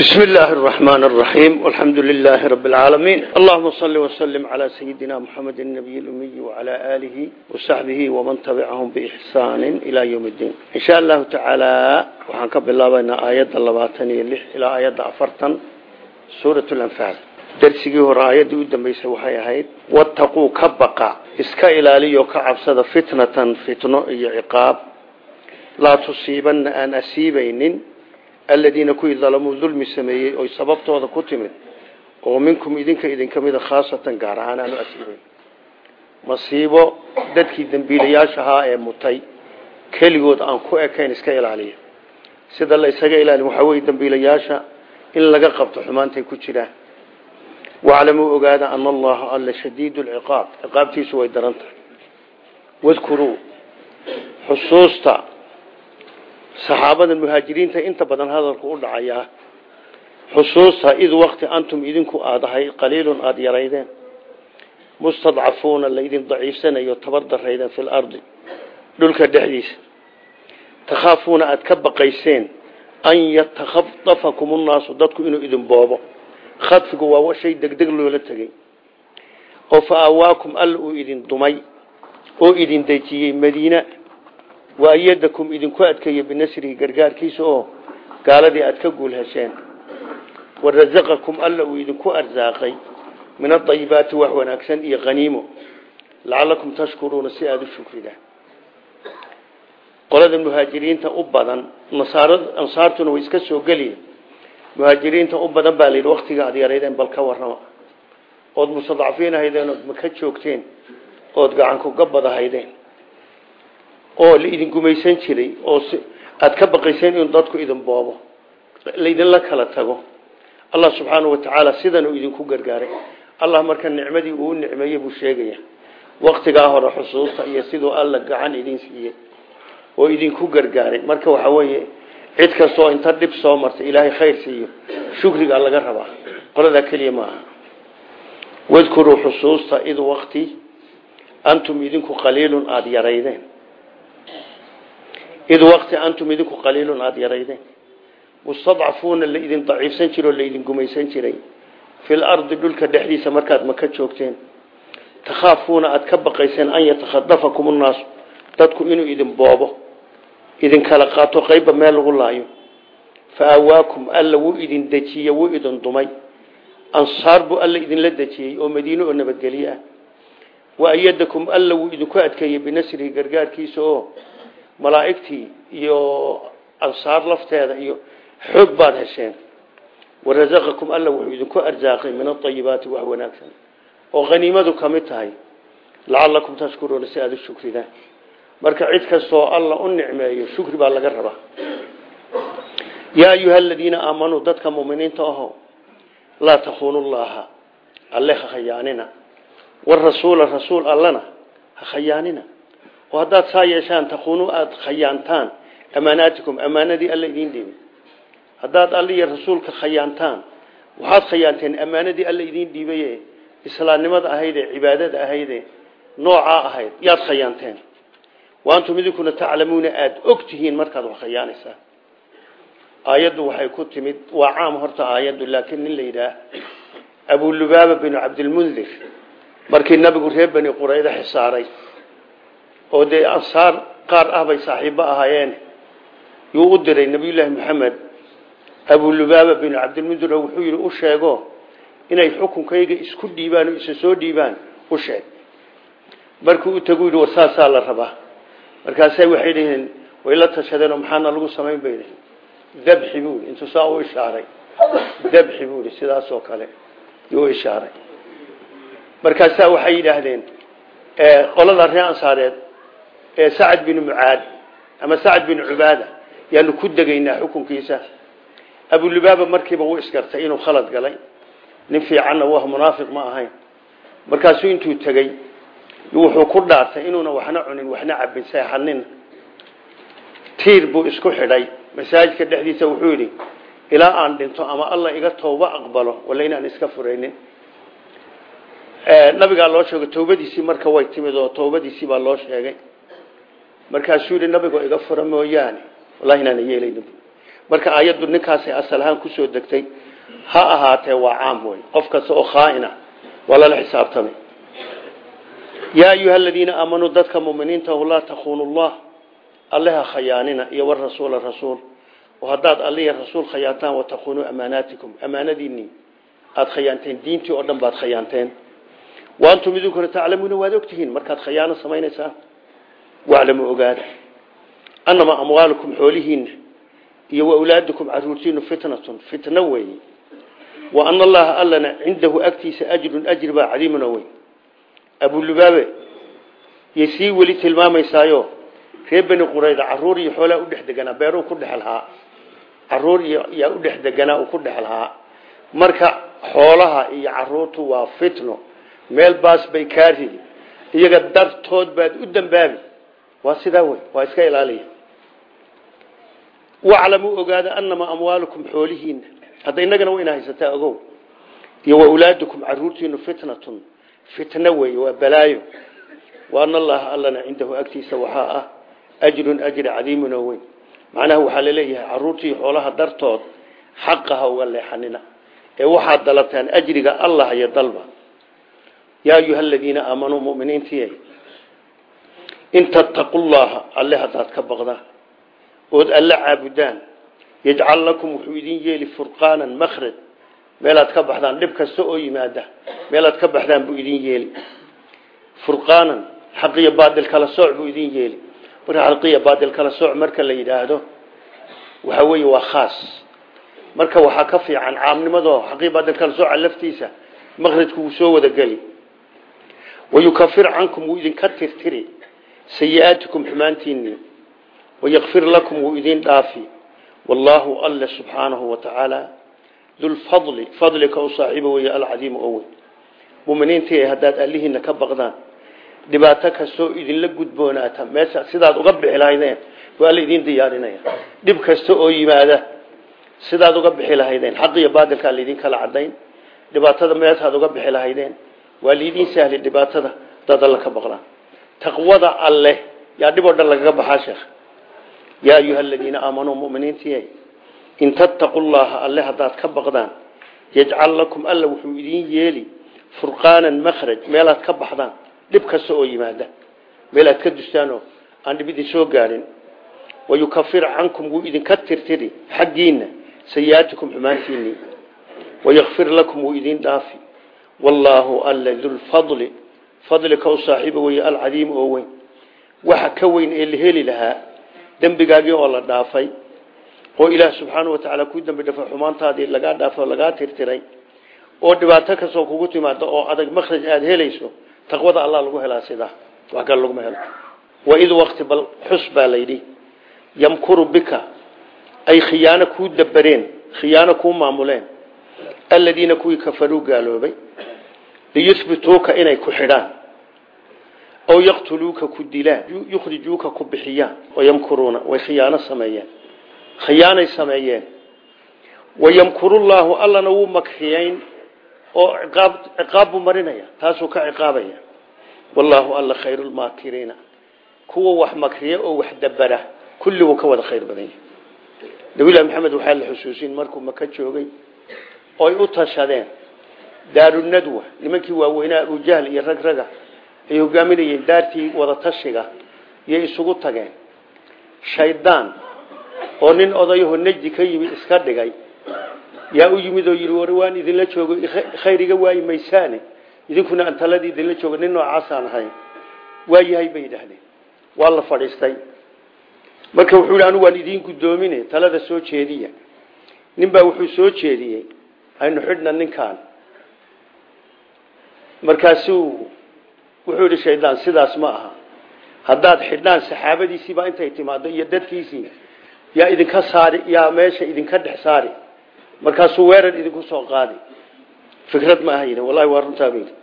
بسم الله الرحمن الرحيم والحمد لله رب العالمين اللهم صل وسلم على سيدنا محمد النبي الأمي وعلى آله وصحبه ومن تبعهم بإحسان إلى يوم الدين إن شاء الله تعالى وحنكب الله بين آيات اللباتني اللح إلى آيات عفرتا سورة الأنفال درسigii hore aayadii u dambeysay waxay ahayd wattaquu ka baqa iska ilaaliyo ka cabsada fitnatan fitno iyo ciqaab laa tusiibanna aan asiibaynin aladiina kuwii dalamuu dulmi sameeyey oy sababtooda ku timid oo minkum idinka idinka mida khaasatan gaar ahaan aanu asiibayn. Masiibo dadkii dembiilayaashahaa ee mutay keligood aan ku ekayn iska ilaaliya. Sida la isaga ilaali waxaa weye dembiilayaasha in laga qabto xumaantay ku jiraan. Waclamuu ogaada ana allaha alla shadiid lciqaab ciqaabtiisu way daran tahay. Wadkuruu xusuusta saxaabada muhaajiriinta inta badan hadalku u dhacayaa xusuusta id wakti antum idinku aada ahay qaliilun aada yaraydeen. Mustadcafuuna laydin daciifsanayo tabar daraydeen fi lardi dhulka dhexdiisa. Takhaafuuna aada ka baqayseen an yatakhadafakum nnaasu dadku inuu idin boobo. Khadfigu waa shay degdeg loola tegay oo fa aawaakum alla idin dumay oo idin dejiyey madiina waayadakum idinku adkeeyo binasrihi gargaarkiisa oo gaaladii aad ka guul hesheen warasaqakum alla uu idinku arsaaqay min adayibaati wax wanaagsan iyo haniimo lacalakum tashkuruuna si aada u shukridaan qolada muhaajiriinta u badan ansaartuna way iska soo geliyen muhaajiriinta u badan baa layidhi waktiga aad yaraydeen bal ka warrama. Ood mustadcafiin ahaydeen ood maka joogteen ood gacankuga badahaydeen oo laidin gumaysan jiray oo aada ka baqayseen inuu dadku idin boobo. Laydinla kala tago. Allah subxaanau watacaala sidan uu idinku gargaaray. Allah marka nicmadii uu nicmeeyey buu sheegaya. Waktigaa hore xusuusta iyo siduu alla gacan idin siiyey. Oo idinku gargaaray. Marka waxa weeye cid kastoo inta dhib soo martay ilaahay khayr siiyo. Shukrigaa laga rabaa. Qoladaa keliya ma aha. Wadkuruu xusuusta id wakti antum idinku qaliilun aada yaraydeen id wakti antum idinku qaliilun aada yaraydeen mustadcafuuna laidin daciifsan jiro o laydin gumaysan jiray fil ardi dhulka dhexdiisa markaad maka joogteen takhaafuuna aada ka baqayseen an yatakhadafakum nnaasu dadku inuu idin boobo idin kala qaato qeybba meel lagu laayo fa aawaakum alla wuu idin dejiye wuu idin dumay ansaar buu alla idinla dejiyey oo madiine oo nabadgelye ah wa ayadakum alla wuu idinku adkeeyey binasrihi gargaarkiisa oo malaa'igtii iyo ansaar lafteeda iyo xoog baad hesheen warasaqakum alla wuxuu idinku arsaaqay min aayibaati wax wanaagsan. Oo haniimadu ka mid tahay lacalakum tashkuruuna si aada u shukridaan. Marka cid kastoo alla u nicmeeyo shukri baa laga rabaa. Yaa ayuha aladiina aamanuu dadka muminiinta aho laa takuunu llaha alle ha khayaanina warasuula rasuul allana ha khayaanina oo haddaad saa yeeshaan takuunu aada khayaantaan amaanaatikum ammaanadii alla idiin dhiibay haddaad alla iyo rasuulka khayaantaan waxaad khayaanteen ammaanadii alla idiin dhiibaye islaamnimada ahaydee cibaadada ahaydee noocaa ahayd yaad khayaanteen waantum idinkuna taclamuuna aada og tihiin markaad wax khayaanaysaan aayaddu waxay ku timid waa caam horta aayaddu laakiin nin la yidhaah abulubaaba binu cabdilmundir markii nabigu reer bani qurayda xisaaray oo dee ansaar qaar ah bay saaxiibo ahaayeen. Yuu u diray nabiyullaahi maxamed abulubaaba binu cabdilmundir oo wuxuu yidhi u sheego inay xukunkayga isku dhiibaan oo isa soo dhiibaan. U sheeg. Markuu u tagu yidhi war saasaa la rabaa. Markaasay waxay dhaheen way la tashadeen oo maxaana lagu samayn bay dhaheen dabxi buui intuu saa u ishaaray. Dabxi buui sidaasoo kale yuu ishaaray. Markaasaa waxay yidhaahdeen qolada reer ansaareed ee sacad binu mucaad ama sacad binu cubaada yaanu ku degaynaa xukunkiisa. Abulubaaba markiiba wuu isgartay inuu khalad galay. Nin fiicanna wah munaafiq ma ahayn. Markaasuu intuu tegey wuxuu ku dhaartay inuuna waxna cunin waxna cabin seexanin tiir buu isku xidhay. Masaajidka dhexdiisa wuxuu yidhi ilaa aan dhinto ama alla iga tooba aqbalo wala inaan iska furaynin. Nabigaa loo sheegay towbadiisii marka way timid markaasuu yidhi nabigoo iga fura mooyaane wallahi inaana yeelaynin marka aayaddu ninkaasay asal ahaan ku soo degtay ha ahaatee waa caam wey qof kasta oo khaaina waa lala xisaabtamay. Yaa ayuha aladiina aamanuu dadka muminiinta laa takuunu llah alleha khayaanina iyo warasuula rasuul. Oo haddaad alliya rasuul khayaataan watakuunuu amaanaatikum amaanadiinii aada khayaanteen diintii oo dhan baad khayaanteen wa antum idinkuna taclamuuna waad ogtihiin. Markaad khayaano samaynaysaan waclamu ogaada. Annamaa amwaalukum xoolihiinna iyo waawlaadukum caruurtiinu fitnatun fitno weeye wa ana allaha allana cindahu agtiisa ajrun ajri baa cadiimuna weyn abulubaabe yay sii weli tilmaamaysaayo reer beni qurayda carruur iyo xoolaa u dhex deganaa beeruu ku dhex lahaa carruur yaa u dhex deganaa uu ku dhex lahaa marka xoolaha iyo caruurtu waa fitno. Meel baas bay kaa iyaga dartood baad u dambaabi waa sidaa wey waa iska ilaaliya. Waclamuu ogaada anamaa amwaalukum xoolihiina hadda inagana wayna haysataa ogow. Iyo waawlaadukum caruurtiinu fitnatun. Fitno weeye waa balaayo. Wa ana allaha allana cindahu agtiisa waxaa ah ajrun ajri cadiimun oo weyn. Macnaha waxaa la leeyahay caruurtii xoolaha dartood xaqa ha uga leexanina. Ee waxaad dalabtaan ajriga allah iyo dalba. Yaa ayuha aladiina aamanuu muminiintii in tattaqu llaha alle haddaad ka baqdaan ood alle caabudaan yajcal lakum wuxuu idin yeeli furqaanan makhraj meelaad ka baxdaan dhib kasta oo yimaada meelaad ka baxdaan buu idin yeeli furqaanan xaqiyo baadil kala sooc buu idin yeeli marka xaqiyo baadil kala sooc marka la yidhaahdo waxa weeye waa khaas marka waxaa ka fiican caamnimadoo xaqiyo baadil kala sooca laftiisa makhrajku wuu soo wada geli wayukafir cankum wuu idinka tirtiri sayi-aatikum xumaantiinii wayakfir lakum wuu idin dhaafi. Wallaahu alle subxaanahu wa tacaala dulfadli fadlika u saaxiibo weeye alcadiimu oo weyn. Muminiintii haddaad allihiina ka baqdaan dhibaato kastoo idinla gudboonaata meesha sidaad uga bixi lahaydeen waa alla idin diyaarinaya. Dhib kasta oo yimaada sidaad uga bixi lahaydeen xaq iyo baadilkaa laydin kala cadayn dhibaatada meeshaad uga bixi taqwada alleh. Yaa dhib oo dhan lagaga baxaa sheekh. Yaa ayuha aladiina aamanuu muminiintii in tattaqu llaha alle haddaad ka baqdaan yajcal lakum alla wuxuu idin yeeli furqaanan makhraj meelaad ka baxdaan dhib kasta oo yimaada. Meelaad ka dustaanoo aan dhib idin soo gaadhin wayukafir cankum wuu idinka tirtiri xaggiinna sayi-aatikum xumaantiinii wayakfir lakum wuu idin dhaafi. Wallaahu alla dulfadli fadlika u saaxiiba weeye alcadiim oo weyn. Waxa ka weyn ee la heli lahaa dembigaagii oo la dhaafay oo ilaah subxaanau watacaala kuu dambi dhafay xumaantaadii lagaa dhaafay oo lagaa tirtiray oo dhibaato kastoo kugu timaado oo adag makhraj aada helayso taqwada allah lagu helaa sidaa wax kale laguma helo. Waid waqti bal xus baa layidhi yamkuru bika ay khiyaano kuu dabareen khiyaano kuu maamuleen aladiina kuwii kafaruu gaaloobay liyuhbituuka inay ku xidhaan oo yaqtuluuka ku dilaan yukhrijuuka ku bixiyaan wayamkuruuna way khiyaano sameeyeen khiyaanay sameeyeen. Wayamkurullaahu allana wuu makriyeyn oo ciqaab ciqaab buu marinaya taasuu ka ciqaabaya. Wallaahu alla khayrulmaakiriina kuwa wax makriya oo wax dabara kulli wuu ka wada khayr badan oy u tashadeen daarunadwa nimankii waaweynaa abujahl iyo rag raga ay hogaaminayeen daartii wada tashiga iyay isugu tageen. Shaydaan oo nin odayaho najdi ka yimid iska dhigay. Yaa u yimid oo yidhi war waan idinla joogo khayr iga waayi maysaane. Idinkuna aan taladii idinla joogo nin noocaasaan ahay. Waa yahay bay yidhaahdeen. Waa la fadhiistay. Marka wuxuu yidhi anigu waan idiin guddoomine talada soo jeediya nin baa wuxuu soo jeediyey aynu xidhna ninkaan markaasuu wuxuu yidhi shaydaan sidaas ma aha. Haddaad xidhaan saxaabadiisiibaa intay timaado iyo dadkiisii. Yaa idinka saari yaa meesha idinka dhex saari. Markaasuu weerar idinku soo qaadi. Fikrad ma aha yidhi wallahi waa runtaa bayidhi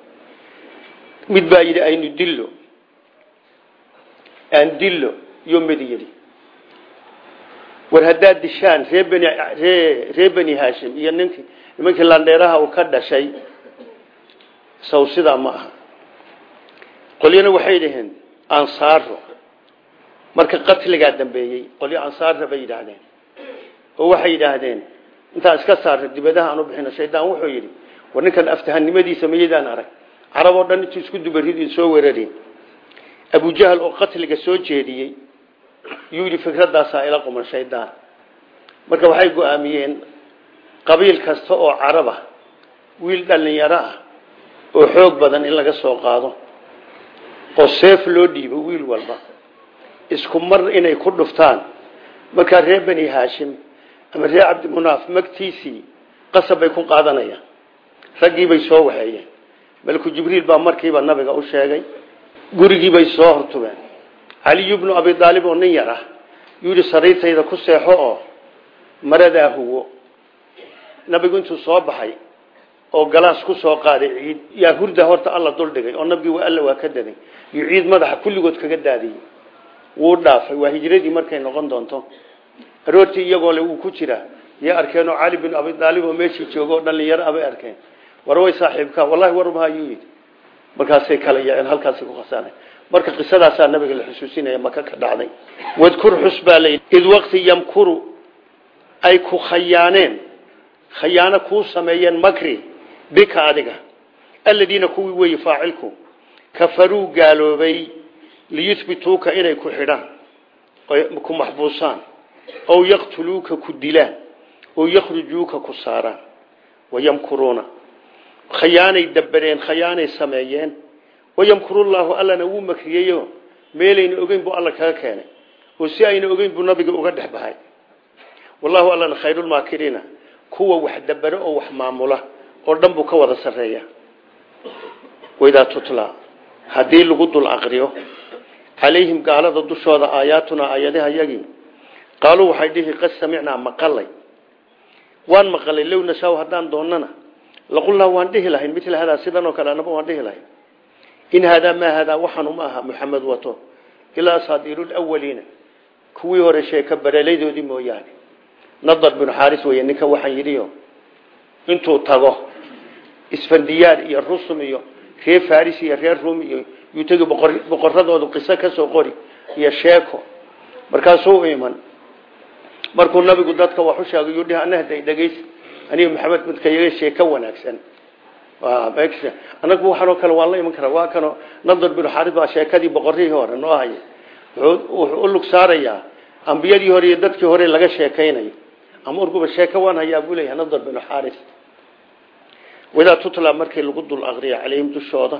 mid baa yidhi aynu dillo. Aan dillo iyo mid yidhi. War haddaad dishaan ree beni ree ree beni haashim iyo ninkii nimankii landheeraha uu ka dhashay saw sidaa ma aha. Qolyana waxay dhaheen ansaaro marka qatligaa dambeeyey qolyo ansaarna bay yidhaahdeen. Oo waxay yidhaahdeen intaa iska saarta dibadaha aan u bixino. Wuxuu yidhi war ninkan aftahanimadiisa mayadaan arag. Carab oo dhan intuu isku dubarid soo weerarin abujahal oo qatliga soo jeediyey yuu yidhi fikradaasaa ila quman shaydaan. Marka waxay go'aamiyeen qabiil kasta oo carab ah wiil dhallinyaro ah oo xoog badan in laga soo qaado. Oo seef loo dhiibo wiil walba isku mar inay ku dhuftaan. Markaa reer bani haashim ama reer cabdimunaaf magtiisii qasab bay ku qaadanayaan. Raggiibay soo waxeeyeen. Malku jibriil baa markiiba nabiga u sheegay gurigiibay soo hortubeen caliyu bnu abi aalib oo nin yar ah yihi sariirtayda ku seexo oo maradaa huwo. Nabigu intuu soo baxay oo galaas ku soo qaaday ciid. Yaa hurda horta alla duldhigay oo waa alla waa ka daday. Yuu ciid madaxa kulligood kaga daadiyey. Wuu dhaafay waa hijradii markay noqon doonto. Aroortii iyagoo le wuu ku jiraa. Yay arkeen oo cali bin abi aalib oo meeshii jooga oo dhalinyaro abay arkeen. War way saaxiibka wallahi warma ayuu yidhi. Markaasay kala yaaceen halkaasay ku qasaanay marka qisadaasaa nabiga la xusuusinaya maka ka dhacday. Wadkur xus baa layidhi id waqti yamkuru ay ku khayaaneen. Khayaano kuu sameeyeen makri bika adiga aladiina kuwii weeye faacilku kafaruu gaaloobay liyuhbituuka inay ku xidhaan ku maxbuusaan ow yaqtuluuka ku dilaan ow yakhrujuuka ku saaraan wayamkuruuna khayaanay dabareen khayaanay sameeyeen wayamkurullaahu allana wuu makriyeyo meelayna ogeyn buu alla kaga keenay oo si ayna ogeyn buu nabiga uga dhex bahay wallahu allana khayrulmaakiriina kuwa wax dabero oo wax maamula oo dhan buu ka wada sarreeya. Waidaa tutla haddii lagu dul aqriyo calayhim gaalada dushooda aayaatunaa aayadaha yagii qaaluu waxay dhihi qad samicnaa maqalay waan maqalay low nashaa haddaan doonana laqulnaa waan dhihi lahayn mila hadaa sidan oo kale anaba waan dhihi lahayn. In haadaa maa haadaa waxaanu ma aha muxamed wato. Ilaa asaadiirulawaliina kuwii hore sheeka bareladoodii mooyaane. Nadar binu xaaris wey ninka waxaan intuu tago isfandiyaar iyo rusum iyo reer faris iyo reer rum iyo yuu tegi boqoradoodu qiso ka soo qori iyo sheeko. Markaasuu iman. Markuu nabigu dadka wax u sheegay yuu dhihi anahday aniga maxamed midka yaga sheeko wanaagsan. Anagu waxaanoo kale waan la iman karaa. Waa kano nadar binu xaaris baa sheekadii boqorihii hore noo haya wuxuu u lug saarayaa ambiyadii hore iyo dadkii hore laga sheekaynayo. Ama urguba sheeko waan hayaa buu nadar binu xaaris wadaa tutla markii lagu dul aqriya calayhim dushooda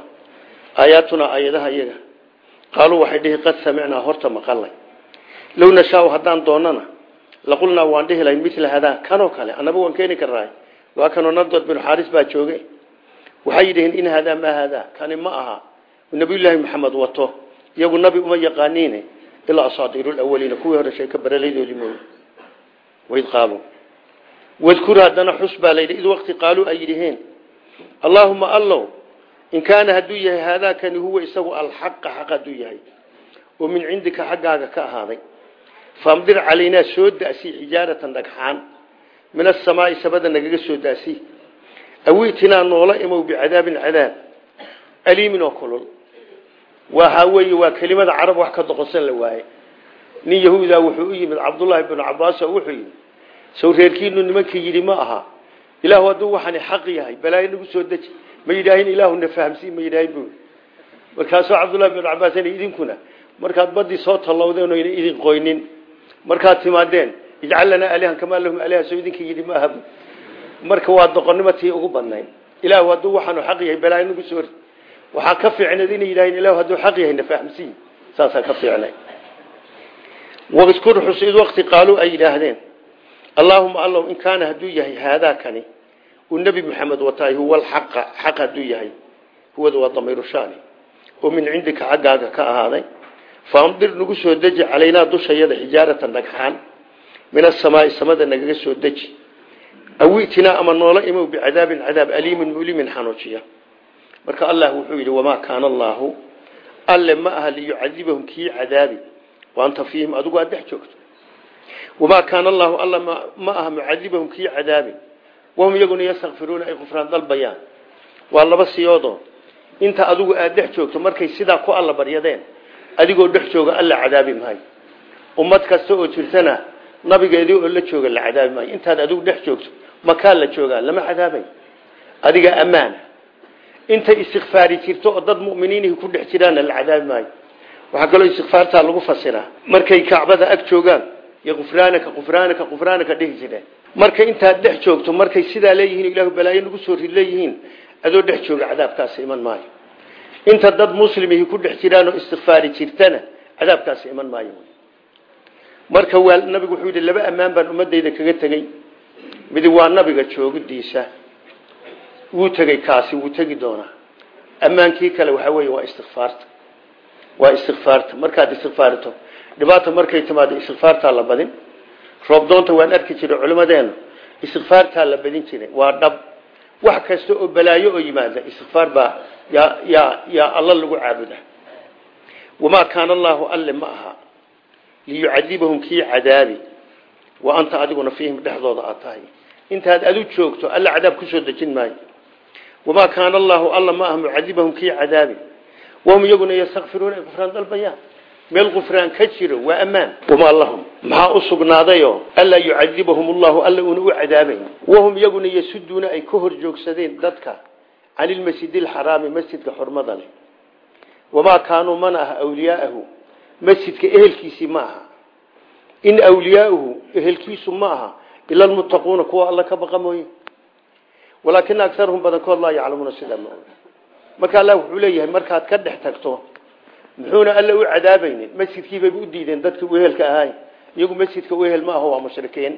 aayaatuna aayadaha iyaga. Qaaluu waxay dhihi qad samicnaa horta maqalay low nashaau haddaan doonana laqulnaa waan dhihi lahay mila hadaa kanoo kale annaba waan keeni karnahay waa kanoo nadar binu xaaris baa jooge. Waxay yidhaheen in haadaa maa haadaa kani ma aha. Nabiyullaahi maxamed wato iyagu nabi uma yaqaaniine ilaa asaadiirulawaliina kuwii hore sheeka bareladoodii mooye. Waid qaaluu wadkur haddana xus baa layidhi id allaahuma allow. In kaana hadduu yahay haadaakani huwa isagu alxaqa xaq hadduu yahay. Oo min cindika xaggaaga ka ahaaday. Faamdir calaynaa soo da'si xijaaratan dhagxaan. Min asamaai samada nagaga soo da'si awiitinaa noola imow bicadaabin cadaab. Aliimin oo kulul. Waxa weeye waa kelimada carab wax ka doqonsan la waaye. Nin yahuuda wuxuu u yimid cabdullaahi binu cabaas oo wuxuu yidhi sow reerkiinu nimankii yidhi ma aha ilaahu hadduu waxani xaq yahay balaayo nagu soo deji. Ma yidhaahin ilaahuna fahamsiin ma yidhaahin bu markaasuu cabdullahi binu cabaas idinkuna markaad badii soo tallowdeen oyna idin qoynin. Markaad timaadeen ijcal lanaa alihan kamaa lahum aliha soo idinka yidhi ma aha marka waa doqonnimo tii ugu badnayd ilaahu hadduu waxaanu xaq yahay balaayo nagu soo waxaa ka fiicneed inay yidhahin ilahu hadduu xaq yahay na fahamsiin. Saasaa ka fiicnay wadkur xus id waqti qaaluu ay yidhaahdeen allaahuma allow in kaana hadduu yahay haadaakani uu nebi maxamed wataay huwa alxaqa xaq hadduu yahay huwada waa damiiru shaani. Oo min cindika xaggaaga ka ahaaday faamdir nagu soo deji calaynaa dushayada xijaaratan dhagxaan min asamaai samada nagaga soo deji. Awitinaa ama noola imow bicadaabin cadaab aliimin mulimin xanuujiya. Marka allah wuxuu yidhi wamaa kaana allaahu alle ma aha liyucadibahum kii cadaabi waanta fiihim adigu aad joogto wamaa kaana allaahu alla ma aha mucadibahum kii cadaabi wahum iyaguna yastakfiruuna ay kufraan dalbayaan waa laba siyoodo inta adigu aad dhex joogto markay sidaa ku alla baryadeen adigoo dhex jooga alla cadaabi maayo ummad kasta oo jirtana nabigeedii oo la jooga la cadaabi maayo intaad adigu dhex joogto makaa la joogaa lama cadaabay adiga ammaana intay istikfaari jirto oo dad muminiinihi ku dhex jiraanna la cadaabi maayo waxaa kaloo istikfaartaa lagu fasiraa markay kacbada ag joogaan iyo qufraanaka qufraanaka qufraanaka dhihi jireen marka intaad dhex joogto markay sidaa leeyihiin ilahu balaayo nagu soo rid leeyihiin adoo dhex jooga cadaabkaasi iman maayo. Inta dad muslimihi ku dhex jiraan oo istikfaari jirtana cadaabkaasi iman maayo. Marka waa nabigu wuxuu yidhi laba ammaan baan ummadayda kaga tegey. Midi waa nabiga joogidiisa wuu tegey kaasi wuu tegi doonaa. Ammaankii kale waxaa weeye waa istikfaarta waa istikfaarta markaad istikfaarto dhibaata markay timaado istikfaartaa la badin. Roobdoonta waan arki jiray culimadeena istikfaartaa la badin jiray. Waa dhab. Wax kasta oo balaayo oo yimaada istikfaar baa yaa alla lagu caabuda wamaa kaana allaahu alle ma aha. Liyucadibahum kii cadaabi. Wa anta adiguna fiihim dhexdooda aad tahay. Intaad adu joogto alla cadaab ku soo dejin maayo. Wamaa kaana allaahu alla ma aha mucadibahum kii cadaabi. Wahum iyaguna yastakfiruuna dalbayaan meel kufraan ka jiro waa ammaan. Wamaa lahum maxaa u sugnaadayo anlaa yucadibahum allahu alla una u cadaabayn wahum iyaguna yasuduuna ay ka hor joogsadeen dadka can ilmasjidi alxaraami masjidka xurmada leh. Wamaa kaanuu mana aha awliyaaahu masjidka ehelkiisii ma aha. In awliyaauhu ehelkiisu ma aha ila almuttaquuna kuwa alla ka baqa mooye. Walaakina agarhum badankood laa yaclamuuna sidaa ma marka allah wuxuu leeyahay markaad ka dhex tagto muxuuna alla u cadaabaynin masjidkiibay u diideen dadka uhelka ahay. Iyagu masjidka uhel ma aho waa mushrikiin.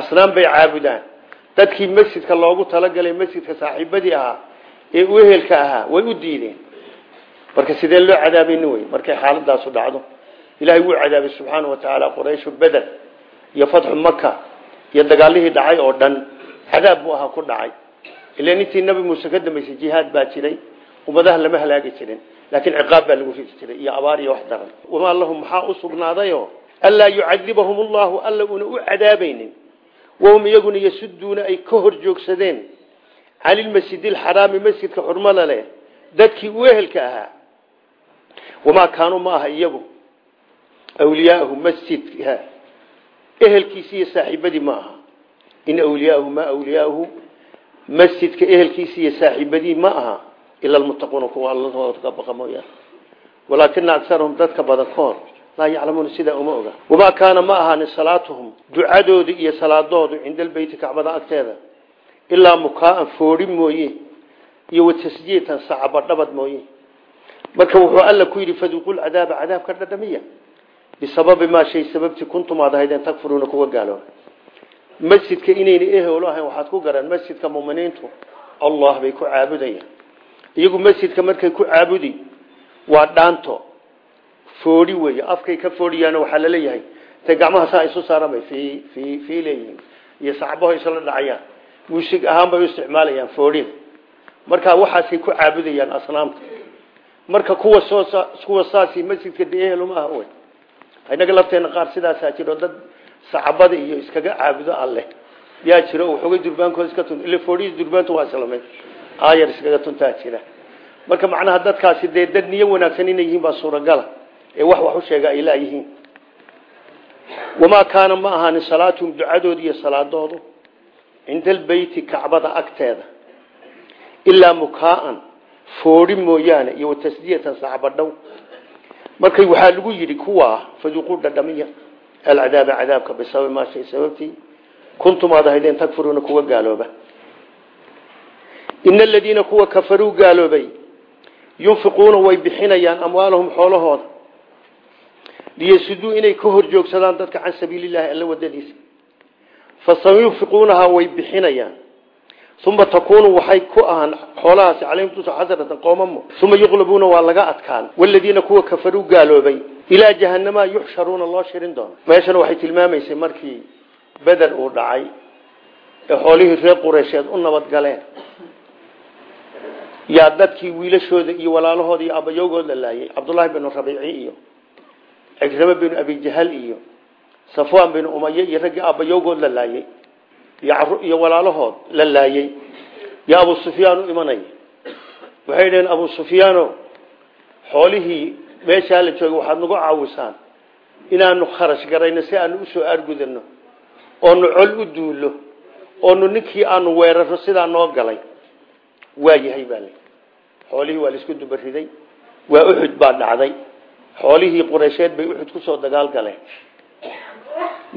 Asnaam bay caabudaan. Dadkii masjidka loogu talagalay masjidka saaxiibadii ahaa ee uhelka ahaa way u diideen. Marka sidee loo cadaabayni wey markay xaaladaasu dhacdo. Ilahay wuu cadaabay subxaana wa tacaala qurayshu beder iyo fatxu maka iyo dagaalihii dhacay oo dhan. Cadaab buu ahaa ku dhacay. Ila intii nabi muuse ka dambaysay jihaad baa jiray. Ummadaha lama halaagi jirin laakiin ciqaab baa lagu ridi jiray iyo abaar iyo wax daran. Wamaa lahum maxaa u sugnaadayo? Anlaa yucadibahum allahu alla una u cadaabaynin. Wahum iyaguna yasuduuna ay ka hor joogsadeen. Can ilmasjidi alxaraami masjidka xurmada leh. Dadkii u ehelka ahaa. Wamaa kaanuu ma aha iyagu. Awliyaahu masjidka. Ehelkiisi iyo saaxiibadii ma aha. In awliyaahu ila almuttaquuna kuwa alla ka baqa mooyaane walaakina agarahum dadka badankood laa yaclamuuna sidaa uma oga wamaa kaana ma ahaanin salaatuhum ducadoodu iyo salaadoodu cinda albeyti kacbada agteeda ilaa mukaaan foori mooye iyo watasjiitan sacabadhabad mooye marka wuxuu alla ku yidhi faduqu lcadaaba cadaabka dhadhamiya bisababi maa shay sababti kuntum aad ahaydeen takfuruuna kuwa gaalooba masjidka inayna ehelo ahayn waxaad ku garan masjidka muminiintu iyagu masjidka markay ku caabudi waa dhaanto. Foori wey afkay ka fooriyaan waxaa la leeyahay intay gacmaha saa isu i leeyihiin. Iyo sacbaho isla dhacayaan. Muusig ahaan bay u isticmaalayaan foorida marka waxaasay ku caabudayaan asnaamta. Marka kuwa kuwa saasi masjidka deeheluma ah wey inaga lafteena qaar sidaasaa jiro dad sacabada iyo iskaga caabudo alleh yaa jiro waxoogay durbaankooda iska tunt ila fooriyada durbaantu waa islamay aayar iskaga tuntaa jira marka macnaha dadkaasi dee dad niyo wanaagsan inay yihiin baa suuragala ee wax wax u sheega ay laayihiin wamaa kaana ma ahaanin salaatuhum ducadoodu iyo salaadoodu cinda albeyti kacbada agteeda ilaa mukaaan foori mooyaane iyo watasdiyatan sacbadhow markay waxaa lagu yidhi kuwaa faduquu dhadhamiya alcadaaba cadaabka bisababi maa shay sababtii kuntum aad ahaydeen takfuruuna kuwa gaalooba ina aladiina kuwa kafaruu gaaloobay yunfiquuna way bixinayaan amwaalahum xoolahooda liyasuduu inay ka hor joogsadaan dadka can sabiilillahi alla wadadiisa fasayunfiquunahaa way bixinayaan uma takuunu waxay ku ahaan xoolahaasi calayhim tusa xasratan qoomamo uma yuqlabuuna waa laga adkaan waladiina kuwa kafaruu gaaloobay ilaa jahanamaa yuxsharuuna loo shirin doono meeshana waxay tilmaamaysay markii beder uu dhacay ee xoolihii reer qureysheed u nabadgaleen yaa dadkii wiilashooda iyo walaalahooda iyo abayowgood la laayay cabdullaahi binu rabiici iyo cikrame binu abijahal iyo safwaan binu umaye iyo raggii abayowgood la laayay iyo walaalahood la laayay yaa abu sufyaan u imanaya waxay dhaheen abu sufyaano xoolihii meeshaa la joogay waxaad nagu caawisaan inaanu kharash garayno si aanu u soo aargudano oonu col u duulo oonu ninkii aanu weeraro sidaa noo galay. Waa yahay baa li xoolihii waa la isku dubariday waa uxud baa dhacday. Xoolihii qureysheed bay uxud ku soo dagaal galeen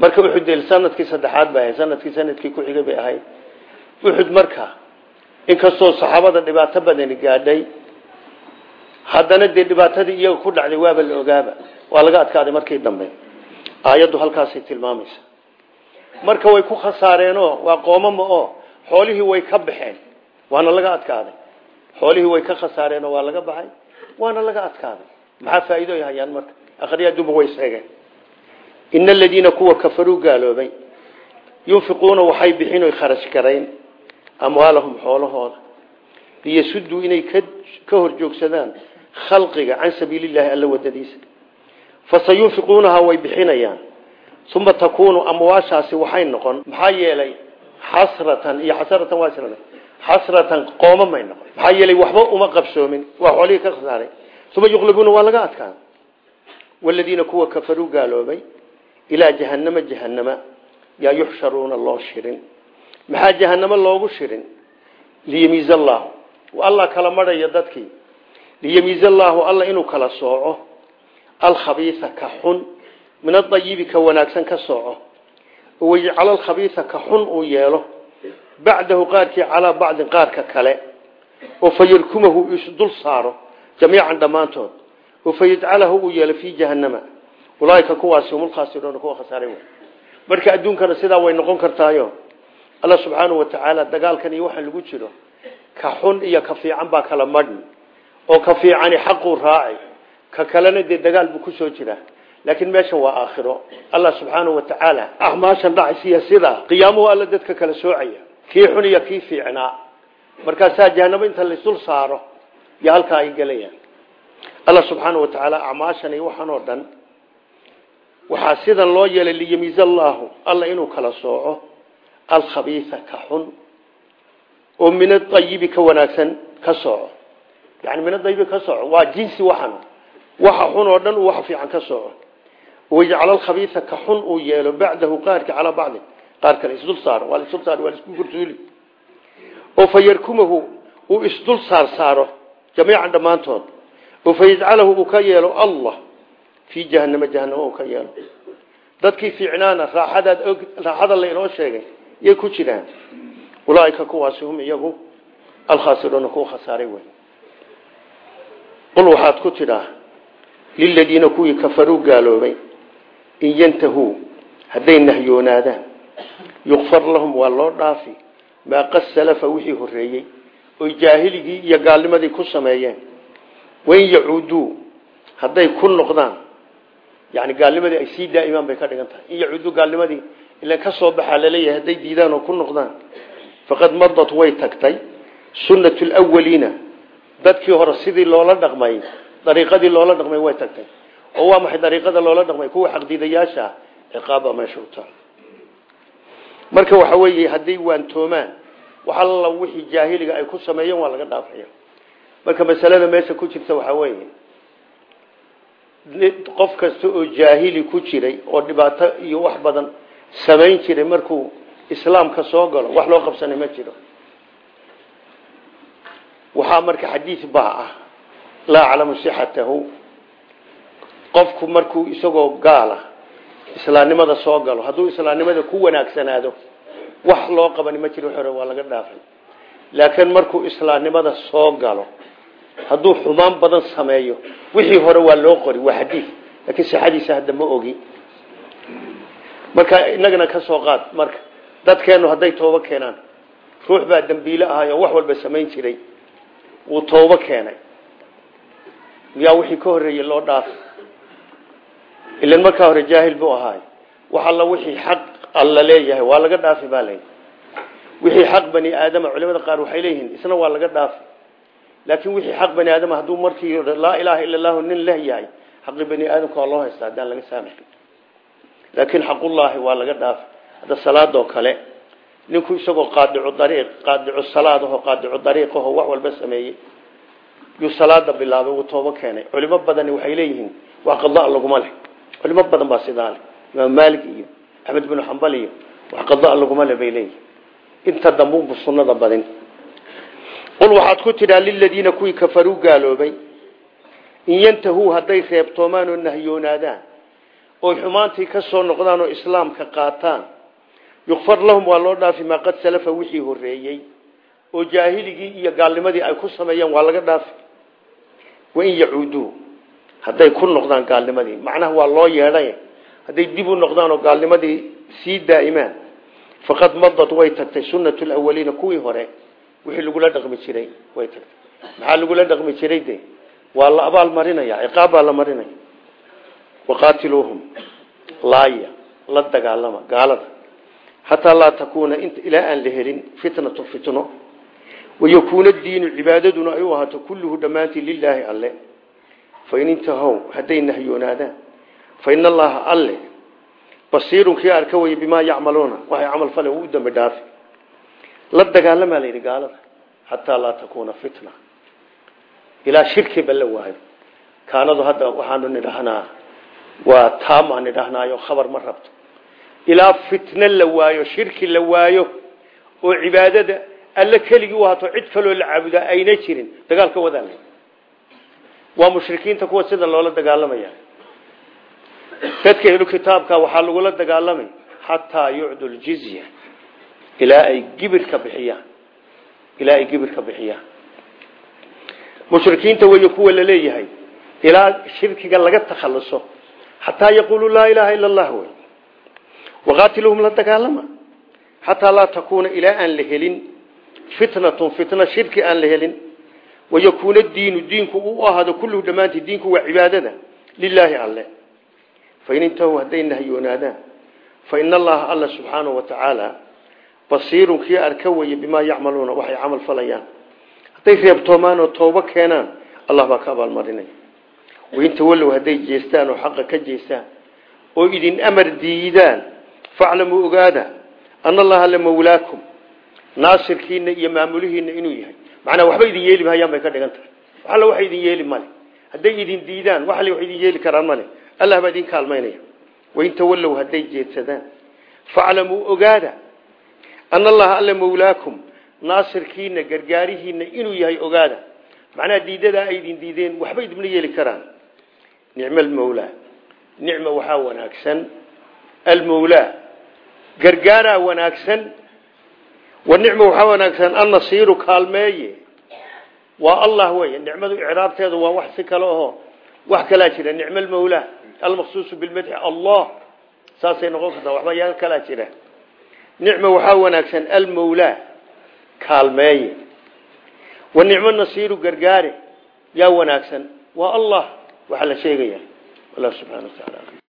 marka uxud sannadkii saddexaad bay ahayd sannadkii sannadkii ku xigay bay ahayd. Uxud marka inkastoo saxaabada dhibaato badani gaadhay haddana dee dhibaatadii iyaga ku dhacday waaba la ogaaba. Waa laga adkaaday markii dambe. Aayaddu halkaasay tilmaamaysa. Marka way ku khasaareenoo waa qoomama oo xoolihii way ka baxeen. Waana laga adkaaday xoolihii way ka khasaareenoo waa laga baxay waana laga adkaaday maxaa faa'iido ay hayaan marka? Akhriyaduba way sheegeen. Ina aladiina kuwa kafaruu gaaloobay yunfiquuna waxay bixin oy kharash garayn amwaalahum xoolahooda liyasuduu inay ka hor joogsadaan khalqiga can sabiilillahi alla wadadiisa fasayunfiquunaha way bixinayaan uma takuunu amwaashaasi waxay noqon maxaa yeelay xasratan iyo xasratan waa isla xasratan qooma may noqon. Maxaa yeelay waxba uma qabsoomin. Waa xoolihii ka khasaaray. Uma yuqlabuuna waa laga adkaan. Waladiina kuwa kafaruu gaaloobay ilaa jahanama jahanama yaa yuxsharuuna loo shirin. Maxaa jahanamo loogu shirin? Liyamiiz allaahu alla kala marhaya dadkii liyamiiz allaahu alla inuu kala sooco. Alkhabiisa ka xun. Min adayibi ka wanaagsan ka sooco. Wayajcala alkhabiisa ka xun uu yeelo bacdahu qaarkii calaa bacdin qaarka kale oo fayarkumahu isdul saaro jamiican dhammaantood oo fayajcalahu uu yeelo fii jahanama ulaaika kuwaasi humulkhaasiruuna kuwa khasaaray marka adduunkana sidaa way noqon kartaayo. Alla subxaanahu watacaala dagaalkan iyo waxa lagu jiro ka xun iyo ka fiican baa kala madhni oo ka fiicani xaquu raaci ka kalena dee dagaal buu ku soo jiraa. Laakiin meeshan waa aakhiro. Allah subxaanahu watacaala acmaashan dhacaysiya sidaa. Qiyaamuhu alla dadka kala soocaya kii xun iyo kii fiicnaa markaasaa jahanamo inta laysdul saaro iyo halkaa ay gelayaan alla subxaanahu watacaala acmaashan iyo waxaan oo dhan. Sidan loo yeelay liyamiiz alla inuu kala sooco alkhabiisa ka xun. Oo min aayibi ka wanaagsan ka sooco. Yani min aayibi ka sooco waa jinsi waxan. Waxa xun oo dhan fiican ka sooco. Wayajcal alkhabiisa ka xun uu yeelo bacdahu qaarka calaa bacdin qaar kale isdul saaro waa laisdul saaro waa la isku gursuuli. Oo fa yarkumahu uu isdul saar saaro jamiican dhammaantood. Oo fa yajcalahu uu ka yeelo allah fii jahanama jahanamo uu ka yeelo. Dadkii fiicnaana raaxadaad og raaxada la inoo sheegay yay ku jiraan. Ulaaika kuwaasi hum iyagu alkhaasiruuna kuwa khasaaray wey qul waxaad ku tidhaa liladiina kuwii kafaruu gaaloobay in yantahuu hadday nahyoonaadaan yukfar lahum waa loo dhaafi. Maa qad salafa wixii horeeyey oy jaahiligii iyo gaalnimadii ku sameeyeen. Wain yacuuduu hadday ku noqdaan. Yani gaalnimadii ay sii daa'imaan bay ka dhigan tahay. In yacuuduu gaalnimadii ilan ka soo baxaa la leeyahay hadday diidaan oo ku noqdaan. Faqad madat way tagtay. Sunnat lwaliina dadkii hore sidii loola dhaqmay dariiqadii loola dhaqmay way tagtay. Oo waa maxay dariiqada loola dhaqmay? Kuwa xaqdiidayaasha ciqaaba u taal marka waxa weeye hadday waantoomaan wax alla wixii jaahiliga ay ku sameeyeen waa laga dhaafaya. Marka masalada meesha ku jirta waxaa weeye qof kasta oo jaahili ku jiray oo dhibaato iyo wax badan samayn jiray markuu islaamka soo galo wax loo qabsanay ma jiro. Waxaa marka xadiis baa ah laa aclamu sixatahu. Qofku markuu isagoo gaala islaamnimada soo galo. Hadduu islaamnimada ku wanaagsanaado wax loo qabani ma jiro hore waa laga dhaafay. Laakiin markuu islaamnimada soo galo hadduu xumaan badan sameeyo wixii hore waa loo qori waa xadiis. Laakiin sixadiisa hadda ma ogi. Marka inagana ka soo qaad marka dadkeennu hadday toobo keenaan ruux baa dambiile ahay oo wax walba samayn jiray. Wuu toobo keenay. Miyaa wixii ka horreeyey loo dhaafay ilan markaa hore jaahil buu ahaay. Wax alla wixii xaq alla leeyahay waa laga dhaafi baa leeyahy wixii xaq bani aadama culimada qaar waxay leeyihiin isna waa laga dhaafi. Laakiin wixii xaq bani aadama hadduu markii laa ilaaha illa allahu nin leh yahay xaqi bani aadamka waa loo haystaa haddaan laga saamaxin laakiin xaqullaahi waa laga dhaafi. Hadda salaadoo kale ninku isagoo qaadicu dariiq qaadicu salaadaho qaadicu dariiqaho wax walba sameeyey yuu salaada bilaabay wuu toobo keenay. Culimo badani waxay leeyihiin wax qada laguma leh culimo badan baa sidaale imaam maalik iyo axmed binu xambal iyo wax qada laguma le bay leeyihi inta dambuunbu sunnada badin. Qul waxaad ku tidhaa liladiina kuwii kafaruu gaaloobay in yantahuu hadday reebtoomaan oo nahyoonaadaan oy xumaantii ka soo noqdaan oo islaamka qaataan yukfar lahum waa loo dhaafi maa qad salafa hadday ku noqdaan gaalnimadii. Macnaha waa loo yeedhay. Hadday dib u noqdaan oo gaalnimadii sii daa'imaan faqad madad way tagtay sunnatu lawaliina kuwii hore. Wixii lagula dhaqmi jiray way tagtay. Maxaa lagula dhaqmi jiray de waa la abaal marinaya ciqaab la marinaya. Waqaatiluuhum. Laaya la dagaalama gaalada. Xataa laa takuuna ilaa aan la helin fitnatu fitno. Wayakuuna diinu cibaadaduna ay u ahaato kulluhu dhammaantii lilaahi alle fain intahow hadday nahyoonaadaan fain allaha alle basiirun kii arka waya bimaa yacmaluuna waxay camal fale u dambi dhaafi la dagaalamaa la yidhi gaalada xataa laa takuuna fitna ilaa shirkiba la waayo kaanadu hadda waxaanu nidhahnaa waa taamaan nidhahnaayo khabar ma rabto ilaa fitno la waayo shirki la waayo oo cibaadada alle keligii u hato cid kaloo la caabudaa ayna jirin dagaalka wadaan waa mushrikiinta kuwa sida loola dagaalamaya. Dadka ehlu kitaabka waxaa lagula dagaalamay xataa yucdu ljizya ilaa ay gibirka bixiyaan. Ilaa ay gibirka bixiyaan. Mushrikiinta wey kuwa la leeyahay ilaa shirkiga laga takhaluso xataa yaquulu laa ilaaha ila allah wey waqaatiluhum la dagaalama. Xataa laa takuuna ilaa aan la fitnatun fitna shirki aan la wayakuuna diinu diinku u ahaado kulluhu dhammaantii diinku waa cibaadada lilaahi alle fain intahuu hadday nahyoonaadaan faina allaha alla subxaanahu watacaala basiirun kii arka weye bimaa yacmaluuna waxay camal falayaan hadday reebtoomaan oo toobo keenaan allah baa ka abaalmarinaya wain tawallow hadday jeestaan oo xaqa ka jeestaan oo idin amar diidaan faclamuu ogaada ana allaha la mawlaakum naasirkiina iyo maamulihiina inuu yahay macnaa waxba idin yeeli mahayaan bay ka dhigan tahay. Waxalla waxa idin yeeli male hadday idin diidaan waxale wax idin yeeli karaan male allah baa idin kaalmaynaya. Wain tawallow hadday jeedsadaan faclamuu ogaada ana allaha alla mawlaakum naasirkiina gargaarihiina inuu yahay ogaada. Macnaha diidadaa ay idin diideen waxba idinma yeeli karaan. Nicmo almawlaa. Nicma waxaa wanaagsan. Almawlaa gargaaraa wanaagsan wa nicma waxaa wanaagsan annasiiru kaalmeeye. Waa allah wey nicmadu icraabteedu waa wax si kale aho wax kalaa jira nicmo almawlaa almaqsuusu bilmadxi allah. Saasay noqon kartaa waxba yaa kalaa jira. Nicma waxaa wanaagsan almawlaa kaalmeeye. Wa nicmo nasiiru gargaare yaa wanaagsan waa allah waxaa la sheegaya. Wallah subxana wa taala